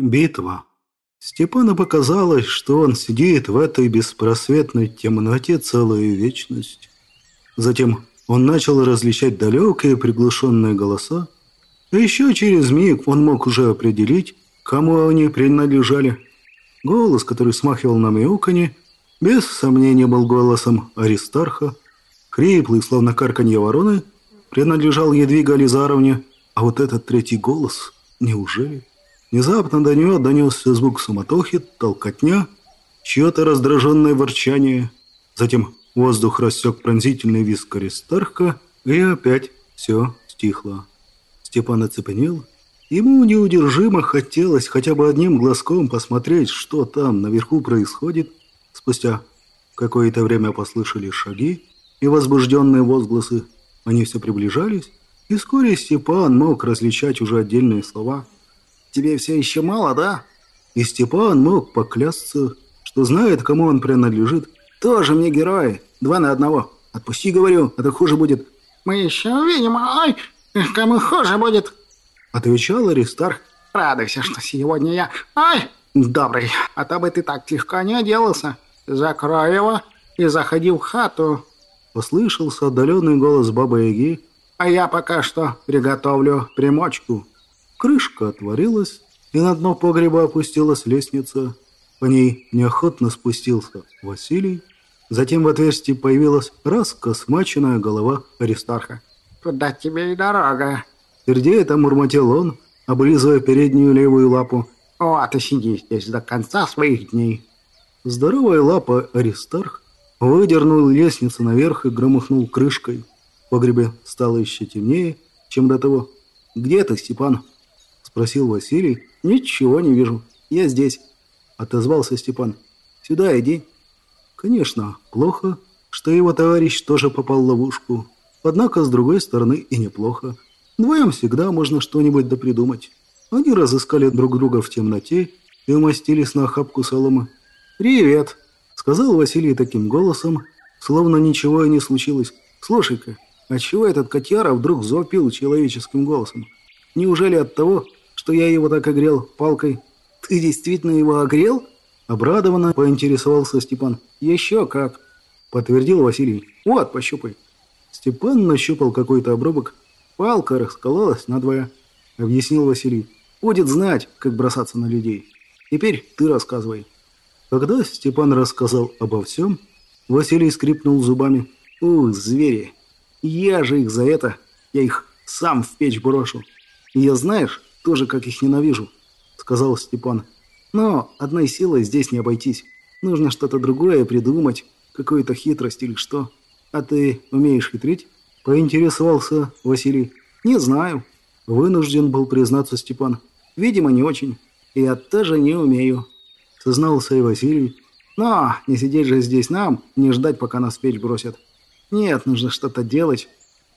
Битва. Степану показалось, что он сидит в этой беспросветной темноте целую вечность. Затем он начал различать далекие приглушенные голоса, а еще через миг он мог уже определить, кому они принадлежали. Голос, который смахивал на мяуканье, без сомнения был голосом Аристарха. Хриплый, словно карканье вороны, принадлежал Едвига Лизаровне, а вот этот третий голос, неужели? Внезапно до нее донесся звук суматохи, толкотня, чье-то раздраженное ворчание. Затем воздух рассек пронзительный визг Аристарха, и опять все стихло. Степан оцепенел. Ему неудержимо хотелось хотя бы одним глазком посмотреть, что там наверху происходит. Спустя какое-то время послышали шаги и возбужденные возгласы. Они все приближались, и вскоре Степан мог различать уже отдельные слова – Тебе все еще мало, да?» И Степан мог поклясться, что знает, кому он принадлежит. «Тоже мне герои. Два на одного. Отпусти, говорю, а то хуже будет». «Мы еще увидим, ай, кому хуже будет», — отвечал Аристарх. «Радуйся, что сегодня я, ай, добрый, а то бы ты так легко не оделся. Закрой его и заходи в хату». Послышался отдаленный голос Бабы-Яги. «А я пока что приготовлю примочку». Крышка отворилась, и на дно погреба опустилась лестница. По ней неохотно спустился Василий. Затем в отверстии появилась раскосмаченная голова Аристарха. «Куда тебе и дорога?» Сердея там мурмотел он, облизывая переднюю левую лапу. «Вот и сиди здесь до конца своих дней». Здоровая лапа Аристарх выдернул лестницу наверх и громыхнул крышкой. В погребе стало еще темнее, чем до того. «Где ты, Степан?» Спросил Василий. «Ничего не вижу. Я здесь», — отозвался Степан. «Сюда иди». Конечно, плохо, что его товарищ тоже попал в ловушку. Однако, с другой стороны, и неплохо. Двоем всегда можно что-нибудь допридумать. Они разыскали друг друга в темноте и умостились на охапку соломы. «Привет», — сказал Василий таким голосом, словно ничего и не случилось. «Слушай-ка, а чего этот котяра вдруг завопил человеческим голосом? Неужели от того, что я его так огрел палкой. Ты действительно его огрел? Обрадованно поинтересовался Степан. Еще как, подтвердил Василий. Вот, пощупай. Степан нащупал какой-то обрубок. Палка раскололась надвое, объяснил Василий. Будет знать, как бросаться на людей. Теперь ты рассказывай. Когда Степан рассказал обо всем, Василий скрипнул зубами. «Ух, звери! Я же их за это! Я их сам в печь брошу! И я, знаешь, тоже как их ненавижу», — сказал Степан. «Но одной силой здесь не обойтись. Нужно что-то другое придумать, какую-то хитрость или что. А ты умеешь хитрить?» — поинтересовался Василий. «Не знаю», — вынужден был признаться Степан. «Видимо, не очень. Я тоже не умею», — сознался и Василий. «Но не сидеть же здесь нам, не ждать, пока нас в печь бросят. Нет, нужно что-то делать.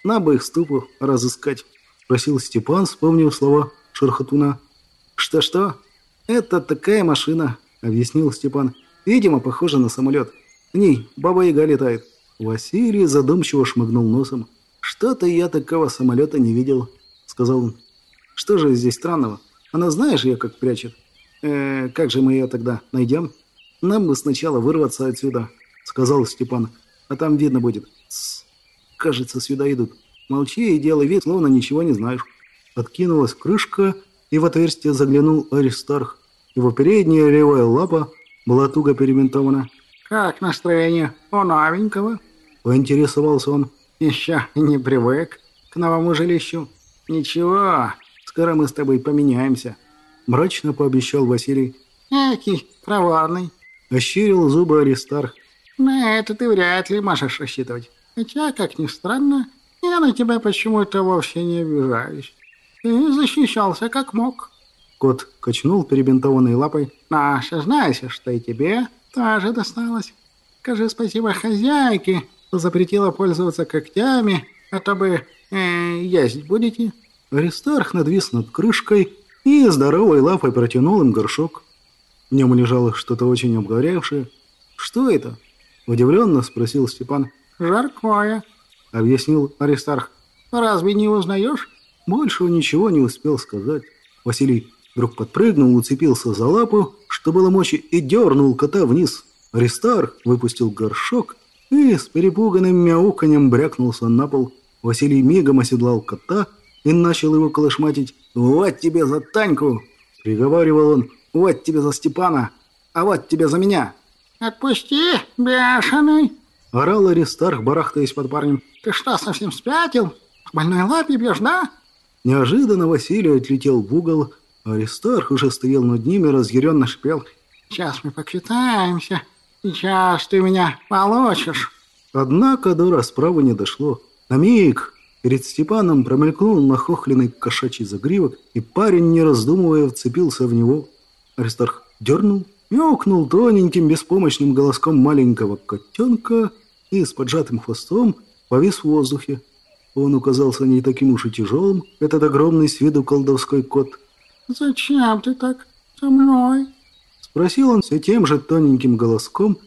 Надо бы их ступу разыскать», — спросил Степан, вспомнив слова Шерхатуна. «Что-что? Это такая машина», — объяснил Степан. «Видимо, похожа на самолет. В ней Баба-Яга летает». Василий задумчиво шмыгнул носом. «Что-то я такого самолета не видел», — сказал он. «Что же здесь странного? Она знаешь ее, как прячет? Э, как же мы ее тогда найдем? Нам бы сначала вырваться отсюда», — сказал Степан. «А там видно будет». Тс, кажется, сюда идут. Молчи и делай вид, словно ничего не знаешь. Откинулась крышка, и в отверстие заглянул Аристарх. Его передняя левая лапа была туго перементована. «Как настроение у новенького?» Поинтересовался он. «Еще не привык к новому жилищу. Ничего, скоро мы с тобой поменяемся», мрачно пообещал Василий. «Экий, проворный», ощерил зубы Аристарх. «На это ты вряд ли можешь рассчитывать. Хотя, как ни странно, я на тебя почему-то вовсе не обижаюсь. Ты защищался как мог. Кот качнул перебинтованной лапой. Наша, знаешь, что и тебе тоже досталось. Скажи спасибо хозяйке, что запретила пользоваться когтями, а то бы э, есть будете. Аристарх надвис над крышкой и здоровой лапой протянул им горшок. В нем лежало что-то очень обгоревшее. «Что это?» – удивленно спросил Степан. «Жаркое», – объяснил Аристарх. «Разве не узнаешь?» Больше ничего не успел сказать. Василий вдруг подпрыгнул, уцепился за лапу, что было мочи, и дернул кота вниз. Аристарх выпустил горшок и с перепуганным мяуканьем брякнулся на пол. Василий мигом оседлал кота и начал его колышматить. «Вот тебе за Таньку!» — приговаривал он. «Вот тебе за Степана! А вот тебе за меня!» «Отпусти, бешеный!» — орал Аристарх, барахтаясь под парнем. «Ты что, совсем спятил? В больной лапе бьешь, да?» Неожиданно Василий отлетел в угол. Аристарх уже стоял над ними, разъяренно шипел. «Сейчас мы поквитаемся. Сейчас ты меня получишь!» Однако до расправы не дошло. На миг перед Степаном промелькнул нахохленный кошачий загривок, и парень, не раздумывая, вцепился в него. Аристарх дернул, мяукнул тоненьким беспомощным голоском маленького котенка и с поджатым хвостом повис в воздухе. Он оказался не таким уж и тяжелым, этот огромный с виду колдовской кот. «Зачем ты так со мной?» Спросил он все тем же тоненьким голоском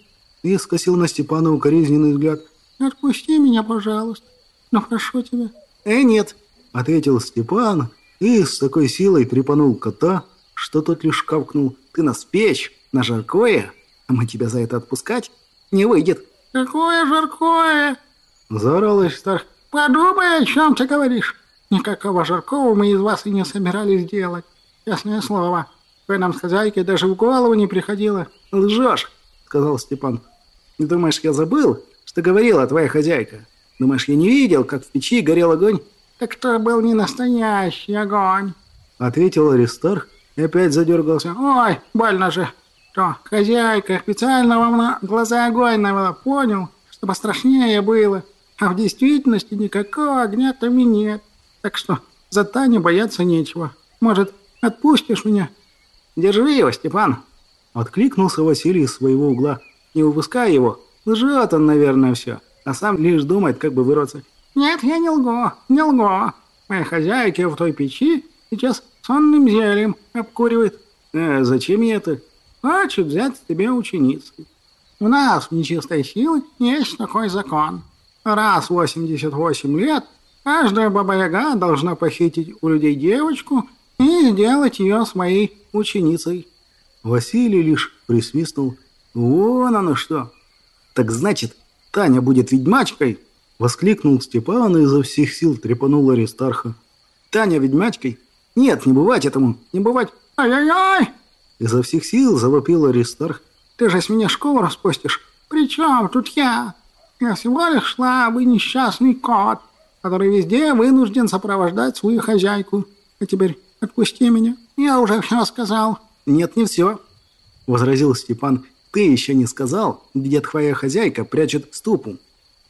и скосил на Степана укоризненный взгляд. «Отпусти меня, пожалуйста. Ну, прошу тебя». «Э, нет», — ответил Степан и с такой силой трепанул кота, что тот лишь кавкнул. «Ты нас печь на жаркое, а мы тебя за это отпускать не выйдет». «Какое жаркое?» — заорал Аристарх. «Подумай, о чем ты говоришь. Никакого жаркого мы из вас и не собирались делать. Ясное слово. Вы нам с хозяйкой даже в голову не приходило». «Лжешь», — сказал Степан. «Думаешь, я забыл, что говорила твоя хозяйка? Думаешь, я не видел, как в печи горел огонь?» «Так что был не настоящий огонь», — ответил Аристарх и опять задергался. «Ой, больно же! Что, хозяйка специально вам на глаза огонь навела, понял? Чтобы страшнее было. А в действительности никакого огня там и нет. Так что за Таню бояться нечего. Может, отпустишь меня?» «Держи его, Степан!» Откликнулся Василий из своего угла. «Не выпускай его. Лжет он, наверное, все. А сам лишь думает, как бы вырваться». «Нет, я не лгу, не лгу. Моя хозяйка в той печи сейчас сонным зельем обкуривает. «А зачем мне это?» «Хочет взять тебе ученицей. У нас в нечистой силы есть такой закон. Раз в 88 лет каждая баба-яга должна похитить у людей девочку и сделать ее своей ученицей». Василий лишь присвистнул. «Вон оно что! Так значит, Таня будет ведьмачкой?» Воскликнул Степан и изо всех сил трепанул Аристарха. «Таня ведьмачкой? Нет, не бывать этому, не бывать. Ай-яй-яй! Изо всех сил завопил Аристарх. Ты же с меня школу распустишь. При чем тут я? Я всего лишь слабый несчастный кот, который везде вынужден сопровождать свою хозяйку. А теперь отпусти меня. Я уже все сказал. Нет, не все. Возразил Степан. Ты еще не сказал, где твоя хозяйка прячет ступу.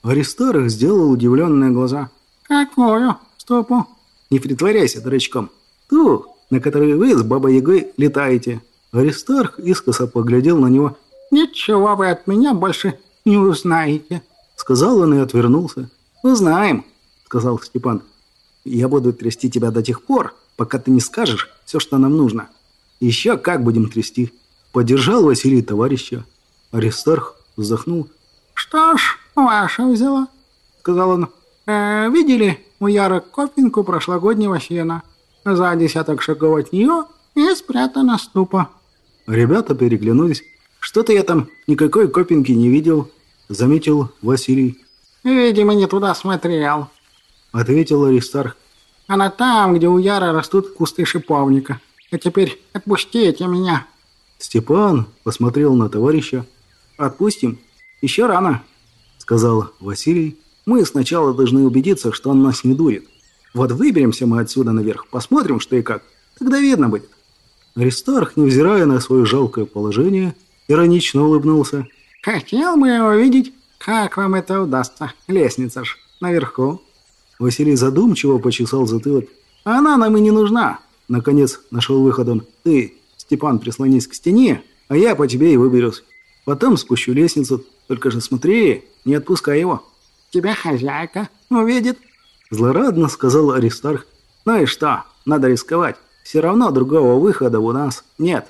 Аристарх сделал удивленные глаза. Какую ступу? Не притворяйся дурачком. Ту, на которой вы с Бабой-Ягой летаете». Аристарх искоса поглядел на него. «Ничего вы от меня больше не узнаете», — сказал он и отвернулся. «Узнаем», — сказал Степан. «Я буду трясти тебя до тех пор, пока ты не скажешь все, что нам нужно. Еще как будем трясти». Поддержал Василий товарища. Аристарх вздохнул. «Что ж, ваша взяла», — сказал он. «Э, «Видели у Яры копинку прошлогоднего сена?» За десяток шагов от нее и спрятана ступа. Ребята переглянулись. «Что-то я там никакой копинки не видел», — заметил Василий. «Видимо, не туда смотрел», — ответил Аристарх. «Она там, где у Яра растут кусты шиповника. А теперь отпустите меня». Степан посмотрел на товарища. «Отпустим? Еще рано», — сказал Василий. «Мы сначала должны убедиться, что он нас не дурит. Вот выберемся мы отсюда наверх, посмотрим, что и как. Тогда видно будет». Аристарх, невзирая на свое жалкое положение, иронично улыбнулся. «Хотел бы я увидеть, как вам это удастся. Лестница ж наверху». Василий задумчиво почесал затылок. «Она нам и не нужна». Наконец нашел выход он. «Ты, Степан, прислонись к стене, а я по тебе и выберусь. Потом спущу лестницу. Только же смотри, не отпускай его». «Тебя хозяйка увидит», Злорадно сказал Аристарх. «Ну и что? Надо рисковать. Все равно другого выхода у нас нет».